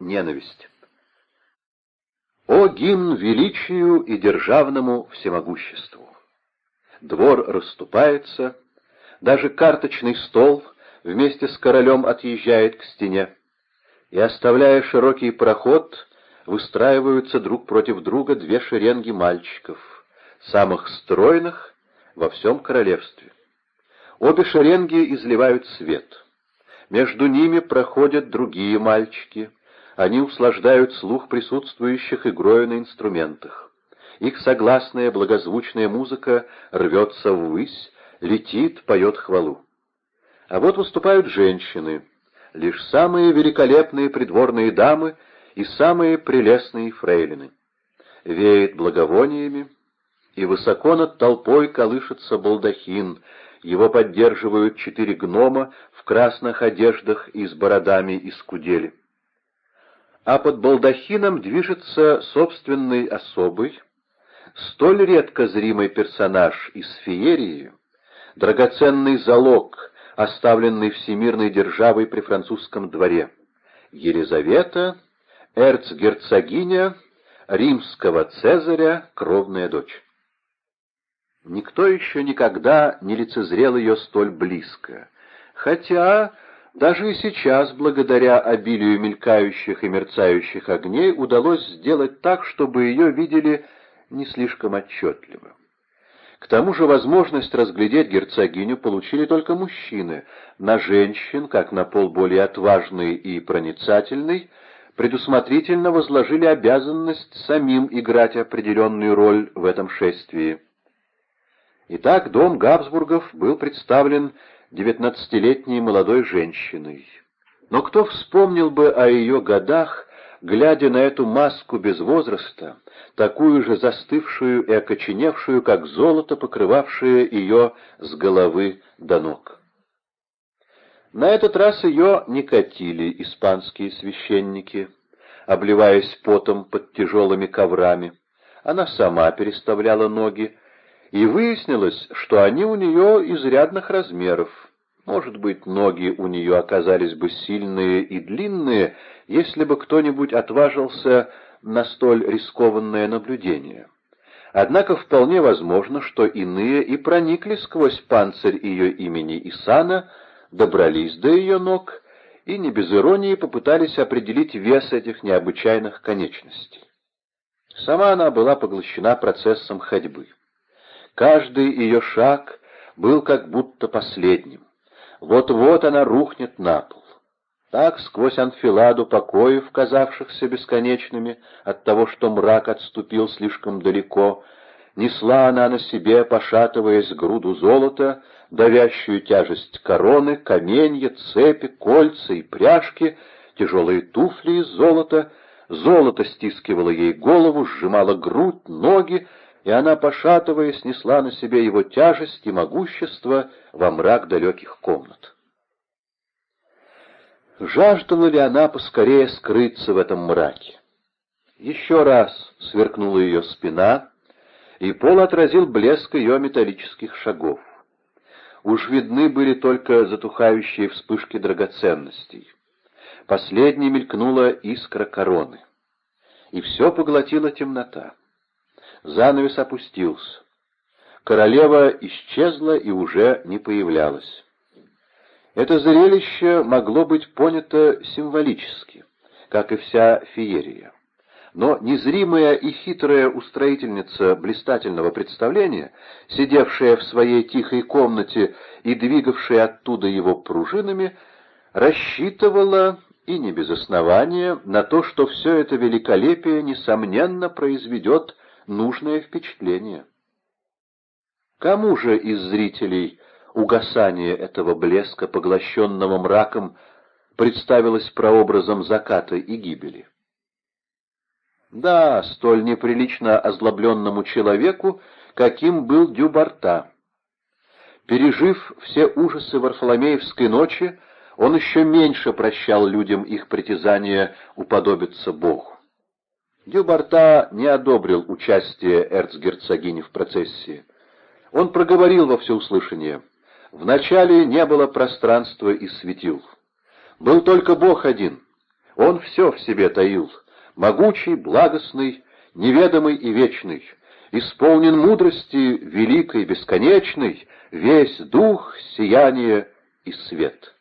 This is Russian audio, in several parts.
ненависть. О гимн величию и державному всемогуществу! Двор расступается, даже карточный стол вместе с королем отъезжает к стене, и, оставляя широкий проход, выстраиваются друг против друга две шеренги мальчиков, самых стройных во всем королевстве. Обе шеренги изливают свет. Между ними проходят другие мальчики. Они услаждают слух присутствующих игрою на инструментах. Их согласная благозвучная музыка рвется ввысь, летит, поет хвалу. А вот выступают женщины, лишь самые великолепные придворные дамы и самые прелестные фрейлины. Веет благовониями, и высоко над толпой колышется балдахин, его поддерживают четыре гнома в красных одеждах и с бородами из кудели. А под балдахином движется собственный особый, столь редко зримый персонаж из феерии, драгоценный залог, оставленный всемирной державой при французском дворе. Елизавета, эрцгерцогиня, римского цезаря, кровная дочь. Никто еще никогда не лицезрел ее столь близко, хотя даже и сейчас, благодаря обилию мелькающих и мерцающих огней, удалось сделать так, чтобы ее видели не слишком отчетливо. К тому же возможность разглядеть герцогиню получили только мужчины. На женщин, как на пол более отважный и проницательный, предусмотрительно возложили обязанность самим играть определенную роль в этом шествии. Итак, дом Габсбургов был представлен девятнадцатилетней молодой женщиной. Но кто вспомнил бы о ее годах, глядя на эту маску без возраста, такую же застывшую и окоченевшую, как золото, покрывавшее ее с головы до ног. На этот раз ее не катили испанские священники, обливаясь потом под тяжелыми коврами. Она сама переставляла ноги, и выяснилось, что они у нее изрядных размеров. Может быть, ноги у нее оказались бы сильные и длинные, если бы кто-нибудь отважился на столь рискованное наблюдение. Однако вполне возможно, что иные и проникли сквозь панцирь ее имени Исана, добрались до ее ног и не без иронии попытались определить вес этих необычайных конечностей. Сама она была поглощена процессом ходьбы. Каждый ее шаг был как будто последним. Вот-вот она рухнет на пол. Так, сквозь анфиладу покоев, казавшихся бесконечными от того, что мрак отступил слишком далеко, несла она на себе, пошатываясь груду золота, давящую тяжесть короны, каменья, цепи, кольца и пряжки, тяжелые туфли из золота. Золото стискивало ей голову, сжимало грудь, ноги, и она, пошатываясь, несла на себе его тяжесть и могущество во мрак далеких комнат. Жаждала ли она поскорее скрыться в этом мраке? Еще раз сверкнула ее спина, и пол отразил блеск ее металлических шагов. Уж видны были только затухающие вспышки драгоценностей. Последней мелькнула искра короны, и все поглотила темнота. Занавес опустился. Королева исчезла и уже не появлялась. Это зрелище могло быть понято символически, как и вся феерия. Но незримая и хитрая устроительница блистательного представления, сидевшая в своей тихой комнате и двигавшая оттуда его пружинами, рассчитывала, и не без основания, на то, что все это великолепие, несомненно, произведет нужное впечатление. Кому же из зрителей угасание этого блеска, поглощенного мраком, представилось прообразом заката и гибели? Да, столь неприлично озлобленному человеку, каким был Дюбарта. Пережив все ужасы Варфоломеевской ночи, он еще меньше прощал людям их притязание уподобиться Богу. Дюбарта не одобрил участие эрцгерцогини в процессии. Он проговорил во всеуслышание. Вначале не было пространства и светил. Был только Бог один. Он все в себе таил, могучий, благостный, неведомый и вечный, исполнен мудрости великой, бесконечной, весь дух, сияние и свет.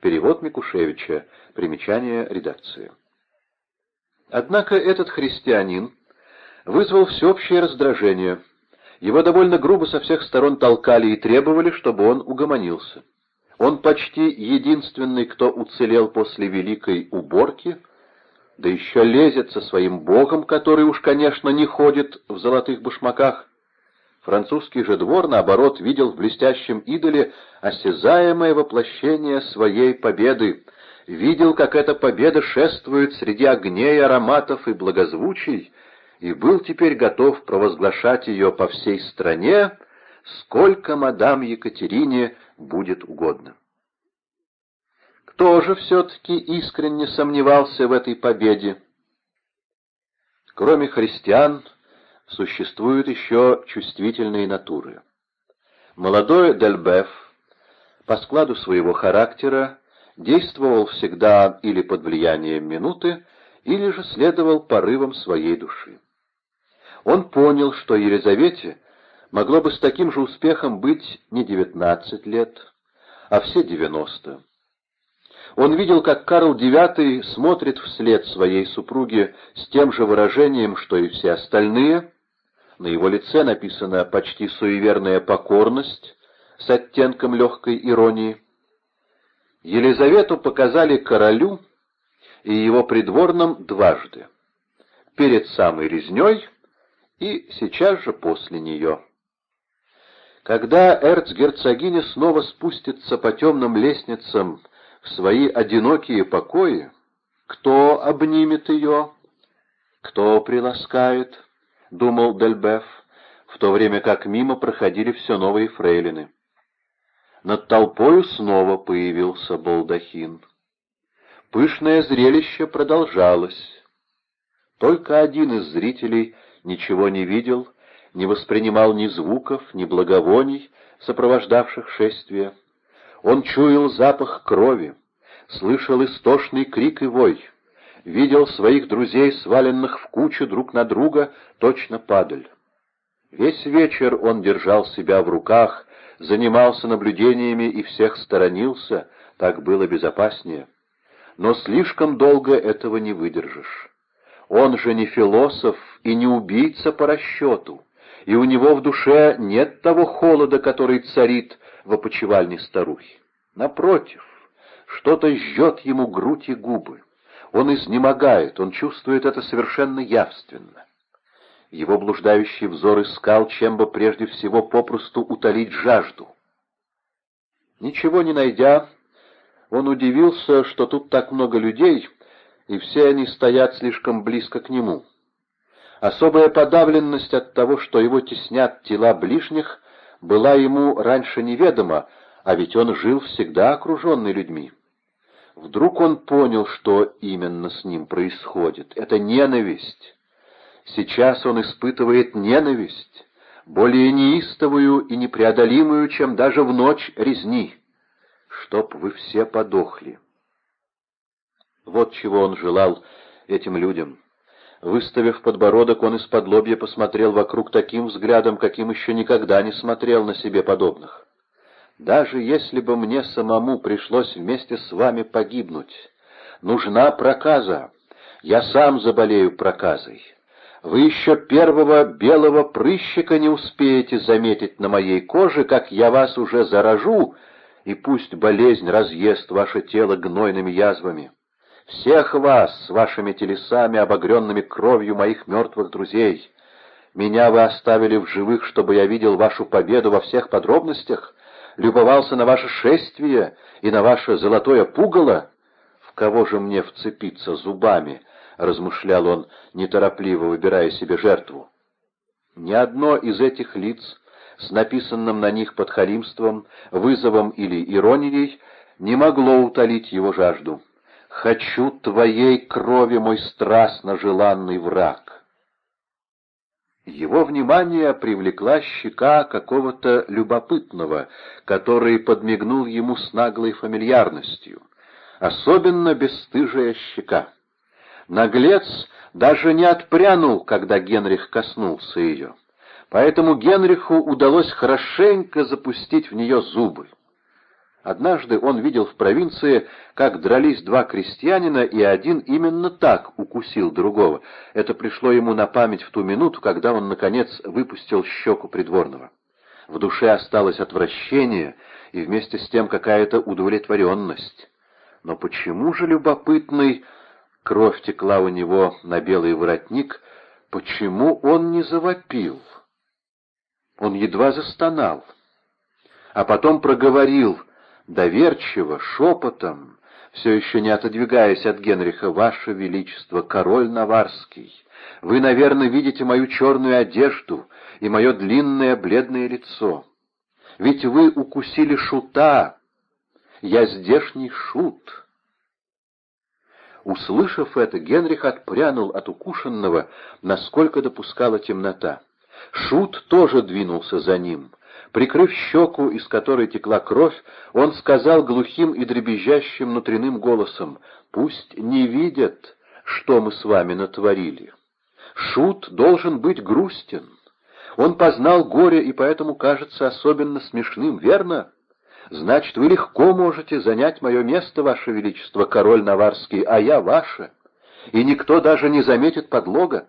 Перевод Микушевича. Примечание редакции. Однако этот христианин вызвал всеобщее раздражение. Его довольно грубо со всех сторон толкали и требовали, чтобы он угомонился. Он почти единственный, кто уцелел после великой уборки, да еще лезет со своим богом, который уж, конечно, не ходит в золотых башмаках. Французский же двор, наоборот, видел в блестящем идоле осязаемое воплощение своей победы, видел, как эта победа шествует среди огней, ароматов и благозвучий, и был теперь готов провозглашать ее по всей стране, сколько мадам Екатерине будет угодно. Кто же все-таки искренне сомневался в этой победе? Кроме христиан, существуют еще чувствительные натуры. Молодой Дельбеф по складу своего характера действовал всегда или под влиянием минуты, или же следовал порывам своей души. Он понял, что Елизавете могло бы с таким же успехом быть не девятнадцать лет, а все девяносто. Он видел, как Карл IX смотрит вслед своей супруге с тем же выражением, что и все остальные. На его лице написана почти суеверная покорность с оттенком легкой иронии. Елизавету показали королю и его придворным дважды. Перед самой резней и сейчас же после нее. Когда эрцгерцогиня снова спустится по темным лестницам в свои одинокие покои, кто обнимет ее, кто приласкает, — думал Дельбеф, в то время как мимо проходили все новые фрейлины. Над толпою снова появился балдахин. Пышное зрелище продолжалось. Только один из зрителей ничего не видел, не воспринимал ни звуков, ни благовоний, сопровождавших шествие. Он чуял запах крови, слышал истошный крик и вой, видел своих друзей, сваленных в кучу друг на друга, точно падаль. Весь вечер он держал себя в руках, занимался наблюдениями и всех сторонился, так было безопаснее. Но слишком долго этого не выдержишь. Он же не философ и не убийца по расчету, и у него в душе нет того холода, который царит в опочивальне старухи. Напротив, что-то жжет ему грудь и губы. Он изнемогает, он чувствует это совершенно явственно. Его блуждающий взор искал, чем бы прежде всего попросту утолить жажду. Ничего не найдя, он удивился, что тут так много людей, и все они стоят слишком близко к нему. Особая подавленность от того, что его теснят тела ближних, была ему раньше неведома, а ведь он жил всегда окруженный людьми. Вдруг он понял, что именно с ним происходит. Это ненависть. Сейчас он испытывает ненависть, более неистовую и непреодолимую, чем даже в ночь резни. Чтоб вы все подохли. Вот чего он желал этим людям. Выставив подбородок, он из-под лобья посмотрел вокруг таким взглядом, каким еще никогда не смотрел на себе подобных. «Даже если бы мне самому пришлось вместе с вами погибнуть, нужна проказа. Я сам заболею проказой. Вы еще первого белого прыщика не успеете заметить на моей коже, как я вас уже заражу, и пусть болезнь разъест ваше тело гнойными язвами. Всех вас с вашими телесами, обогренными кровью моих мертвых друзей. Меня вы оставили в живых, чтобы я видел вашу победу во всех подробностях, любовался на ваше шествие и на ваше золотое пугало. В кого же мне вцепиться зубами?» — размышлял он, неторопливо выбирая себе жертву. Ни одно из этих лиц с написанным на них подхалимством, вызовом или иронией не могло утолить его жажду. «Хочу твоей крови, мой страстно желанный враг!» Его внимание привлекла щека какого-то любопытного, который подмигнул ему с наглой фамильярностью. особенно бесстыжая щека. Наглец даже не отпрянул, когда Генрих коснулся ее. Поэтому Генриху удалось хорошенько запустить в нее зубы. Однажды он видел в провинции, как дрались два крестьянина, и один именно так укусил другого. Это пришло ему на память в ту минуту, когда он, наконец, выпустил щеку придворного. В душе осталось отвращение и вместе с тем какая-то удовлетворенность. Но почему же любопытный, кровь текла у него на белый воротник, почему он не завопил? Он едва застонал, а потом проговорил — доверчиво, шепотом, все еще не отодвигаясь от Генриха, «Ваше Величество, король Наварский, вы, наверное, видите мою черную одежду и мое длинное бледное лицо. Ведь вы укусили шута, я здешний шут». Услышав это, Генрих отпрянул от укушенного, насколько допускала темнота. Шут тоже двинулся за ним — Прикрыв щеку, из которой текла кровь, он сказал глухим и дребезжащим внутренним голосом, «Пусть не видят, что мы с вами натворили. Шут должен быть грустен. Он познал горе и поэтому кажется особенно смешным, верно? Значит, вы легко можете занять мое место, ваше величество, король Наварский, а я ваше, и никто даже не заметит подлога».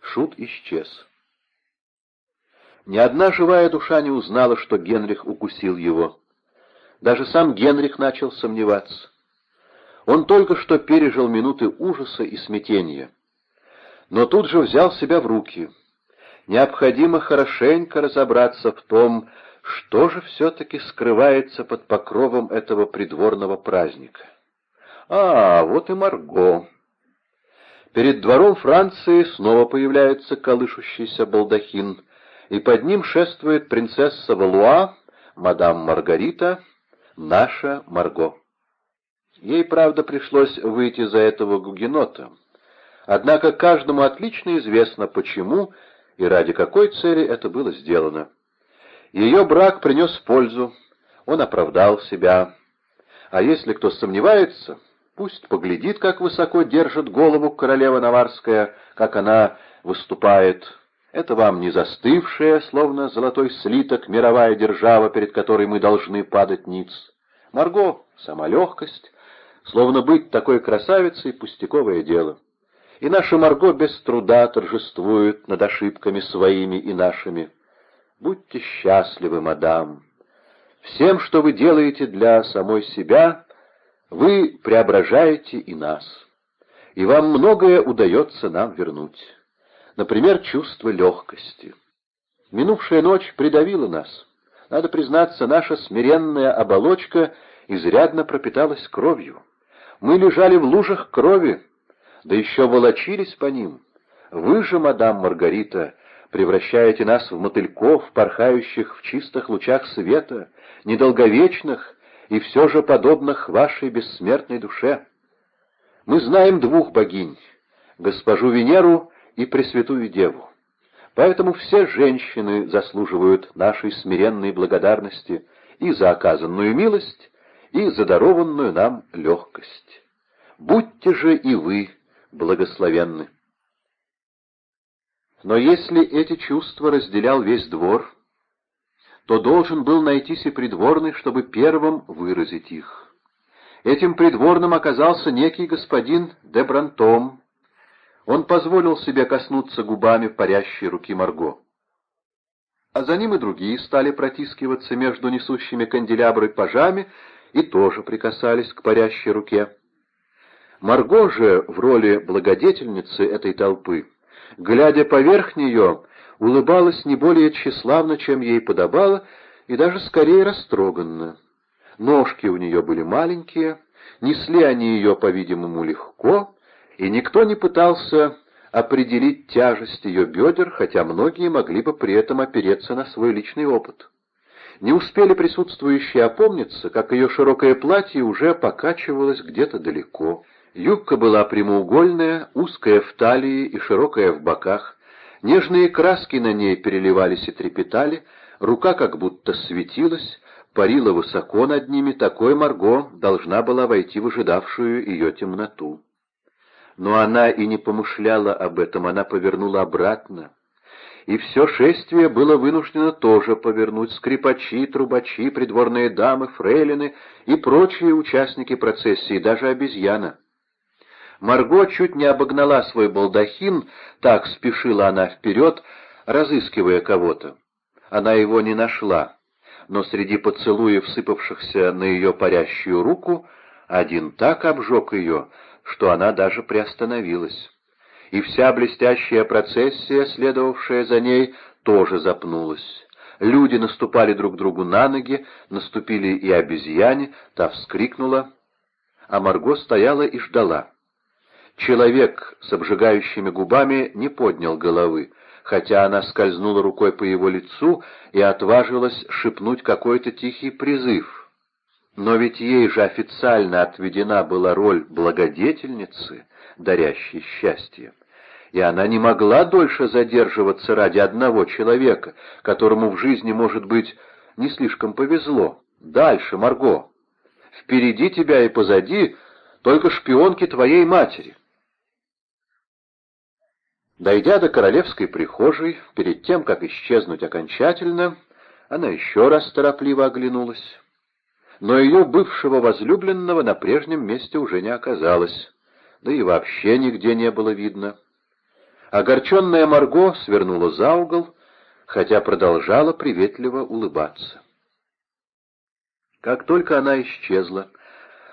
Шут исчез. Ни одна живая душа не узнала, что Генрих укусил его. Даже сам Генрих начал сомневаться. Он только что пережил минуты ужаса и смятения. Но тут же взял себя в руки. Необходимо хорошенько разобраться в том, что же все-таки скрывается под покровом этого придворного праздника. А, вот и Марго. Перед двором Франции снова появляется колышущийся балдахин — и под ним шествует принцесса Валуа, мадам Маргарита, наша Марго. Ей, правда, пришлось выйти за этого гугенота. Однако каждому отлично известно, почему и ради какой цели это было сделано. Ее брак принес пользу, он оправдал себя. А если кто сомневается, пусть поглядит, как высоко держит голову королева Наварская, как она выступает это вам не застывшая, словно золотой слиток, мировая держава, перед которой мы должны падать ниц. Марго — сама легкость, словно быть такой красавицей — пустяковое дело. И наша Марго без труда торжествует над ошибками своими и нашими. Будьте счастливы, мадам. Всем, что вы делаете для самой себя, вы преображаете и нас. И вам многое удается нам вернуть например, чувство легкости. Минувшая ночь придавила нас. Надо признаться, наша смиренная оболочка изрядно пропиталась кровью. Мы лежали в лужах крови, да еще волочились по ним. Вы же, мадам Маргарита, превращаете нас в мотыльков, порхающих в чистых лучах света, недолговечных и все же подобных вашей бессмертной душе. Мы знаем двух богинь — госпожу Венеру и Пресвятую Деву. Поэтому все женщины заслуживают нашей смиренной благодарности и за оказанную милость, и за дарованную нам легкость. Будьте же и вы благословенны. Но если эти чувства разделял весь двор, то должен был найтись и придворный, чтобы первым выразить их. Этим придворным оказался некий господин де Брантом, он позволил себе коснуться губами парящей руки Марго. А за ним и другие стали протискиваться между несущими канделябры пажами и тоже прикасались к парящей руке. Марго же в роли благодетельницы этой толпы, глядя поверх нее, улыбалась не более тщеславно, чем ей подобало, и даже скорее растроганно. Ножки у нее были маленькие, несли они ее, по-видимому, легко, и никто не пытался определить тяжесть ее бедер, хотя многие могли бы при этом опереться на свой личный опыт. Не успели присутствующие опомниться, как ее широкое платье уже покачивалось где-то далеко. Юбка была прямоугольная, узкая в талии и широкая в боках. Нежные краски на ней переливались и трепетали, рука как будто светилась, парила высоко над ними, такой Марго должна была войти в ожидавшую ее темноту. Но она и не помышляла об этом, она повернула обратно. И все шествие было вынуждено тоже повернуть скрипачи, трубачи, придворные дамы, фрейлины и прочие участники процессии, даже обезьяна. Марго чуть не обогнала свой балдахин, так спешила она вперед, разыскивая кого-то. Она его не нашла, но среди поцелуев, сыпавшихся на ее парящую руку, один так обжег ее, что она даже приостановилась. И вся блестящая процессия, следовавшая за ней, тоже запнулась. Люди наступали друг другу на ноги, наступили и обезьяне, та вскрикнула, а Марго стояла и ждала. Человек с обжигающими губами не поднял головы, хотя она скользнула рукой по его лицу и отважилась шепнуть какой-то тихий призыв. Но ведь ей же официально отведена была роль благодетельницы, дарящей счастье. И она не могла дольше задерживаться ради одного человека, которому в жизни, может быть, не слишком повезло. Дальше, Марго. Впереди тебя и позади только шпионки твоей матери. Дойдя до королевской прихожей, перед тем, как исчезнуть окончательно, она еще раз торопливо оглянулась. Но ее бывшего возлюбленного на прежнем месте уже не оказалось, да и вообще нигде не было видно. Огорченная Марго свернула за угол, хотя продолжала приветливо улыбаться. Как только она исчезла,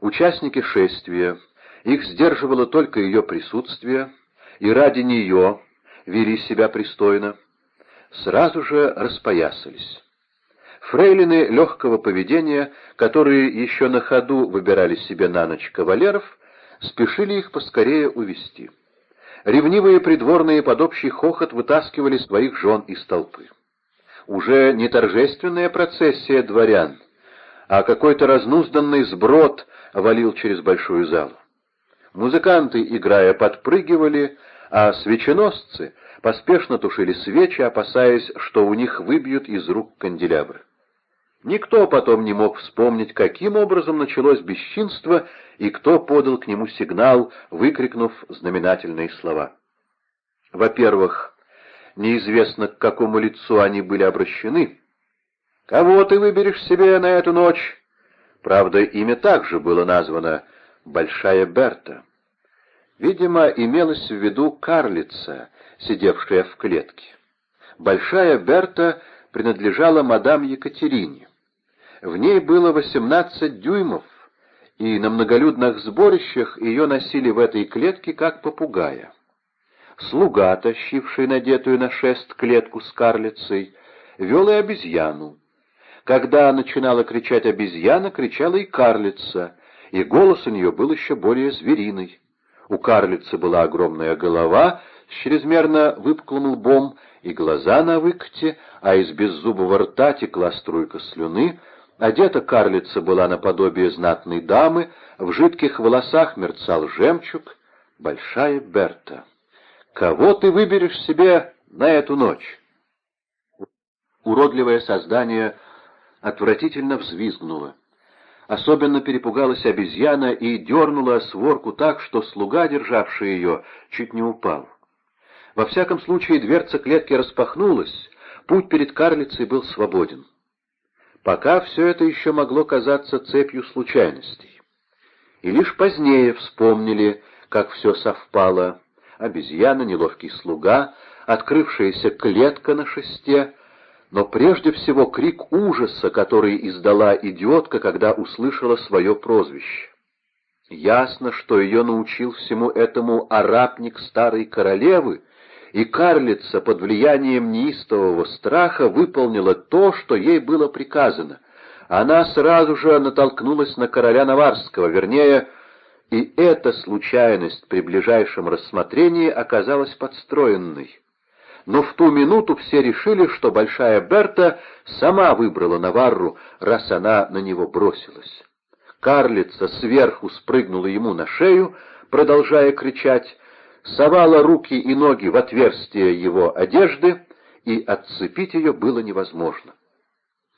участники шествия, их сдерживало только ее присутствие, и ради нее вели себя пристойно, сразу же распоясались. Фрейлины легкого поведения, которые еще на ходу выбирали себе на ночь кавалеров, спешили их поскорее увести. Ревнивые придворные под общий хохот вытаскивали своих жен из толпы. Уже не торжественная процессия дворян, а какой-то разнузданный сброд валил через большую залу. Музыканты, играя, подпрыгивали, а свеченосцы поспешно тушили свечи, опасаясь, что у них выбьют из рук канделябры. Никто потом не мог вспомнить, каким образом началось бесчинство и кто подал к нему сигнал, выкрикнув знаменательные слова. Во-первых, неизвестно, к какому лицу они были обращены. «Кого ты выберешь себе на эту ночь?» Правда, имя также было названо «Большая Берта». Видимо, имелось в виду карлица, сидевшая в клетке. Большая Берта принадлежала мадам Екатерине. В ней было восемнадцать дюймов, и на многолюдных сборищах ее носили в этой клетке как попугая. Слуга, тащивший надетую на шест клетку с карлицей, вел и обезьяну. Когда начинала кричать обезьяна, кричала и карлица, и голос у нее был еще более звериный. У карлицы была огромная голова с чрезмерно выпуклым лбом и глаза на выкате, а из беззубого рта текла струйка слюны. Одета карлица была наподобие знатной дамы, в жидких волосах мерцал жемчуг. Большая Берта. «Кого ты выберешь себе на эту ночь?» Уродливое создание отвратительно взвизгнуло. Особенно перепугалась обезьяна и дернула сворку так, что слуга, державший ее, чуть не упал. Во всяком случае, дверца клетки распахнулась, путь перед карлицей был свободен. Пока все это еще могло казаться цепью случайностей. И лишь позднее вспомнили, как все совпало. Обезьяна, неловкий слуга, открывшаяся клетка на шесте — но прежде всего крик ужаса, который издала идиотка, когда услышала свое прозвище. Ясно, что ее научил всему этому арабник старой королевы, и карлица под влиянием неистового страха выполнила то, что ей было приказано. Она сразу же натолкнулась на короля Наварского, вернее, и эта случайность при ближайшем рассмотрении оказалась подстроенной но в ту минуту все решили, что Большая Берта сама выбрала Наварру, раз она на него бросилась. Карлица сверху спрыгнула ему на шею, продолжая кричать, совала руки и ноги в отверстие его одежды, и отцепить ее было невозможно.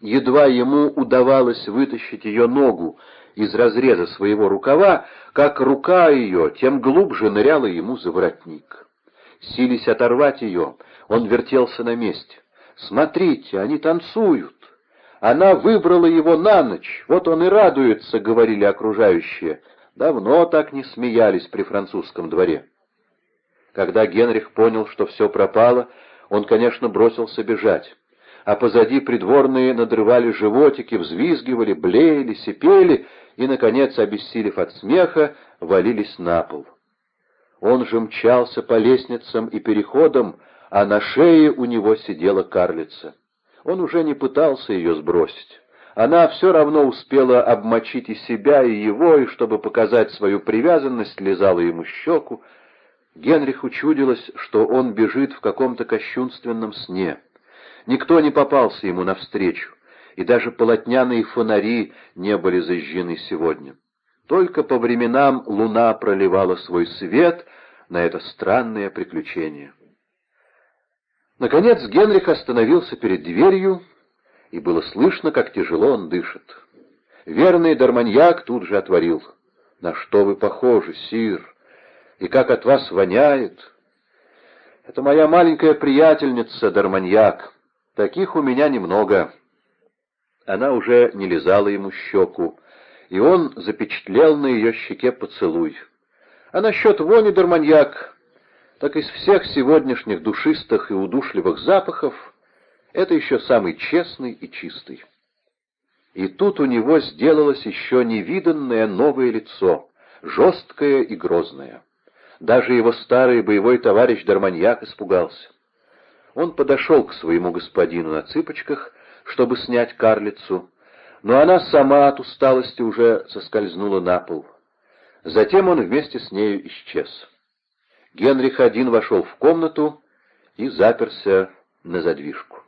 Едва ему удавалось вытащить ее ногу из разреза своего рукава, как рука ее тем глубже ныряла ему за воротник. Сились оторвать ее, он вертелся на месте. «Смотрите, они танцуют!» Она выбрала его на ночь, вот он и радуется, — говорили окружающие. Давно так не смеялись при французском дворе. Когда Генрих понял, что все пропало, он, конечно, бросился бежать. А позади придворные надрывали животики, взвизгивали, блеяли, сипели и, наконец, обессилев от смеха, валились на пол. Он же мчался по лестницам и переходам, а на шее у него сидела карлица. Он уже не пытался ее сбросить. Она все равно успела обмочить и себя, и его, и, чтобы показать свою привязанность, лизала ему щеку. Генриху чудилось, что он бежит в каком-то кощунственном сне. Никто не попался ему навстречу, и даже полотняные фонари не были зажжены сегодня. Только по временам луна проливала свой свет на это странное приключение. Наконец Генрих остановился перед дверью, и было слышно, как тяжело он дышит. Верный дарманьяк тут же отворил. «На что вы похожи, сир? И как от вас воняет!» «Это моя маленькая приятельница, дарманьяк. Таких у меня немного». Она уже не лизала ему щеку, и он запечатлел на ее щеке поцелуй. А насчет вони, дарманьяк, так из всех сегодняшних душистых и удушливых запахов это еще самый честный и чистый. И тут у него сделалось еще невиданное новое лицо, жесткое и грозное. Даже его старый боевой товарищ Дарманьяк испугался. Он подошел к своему господину на цыпочках, чтобы снять карлицу, но она сама от усталости уже соскользнула на пол. Затем он вместе с нею исчез. Генрих один вошел в комнату и заперся на задвижку.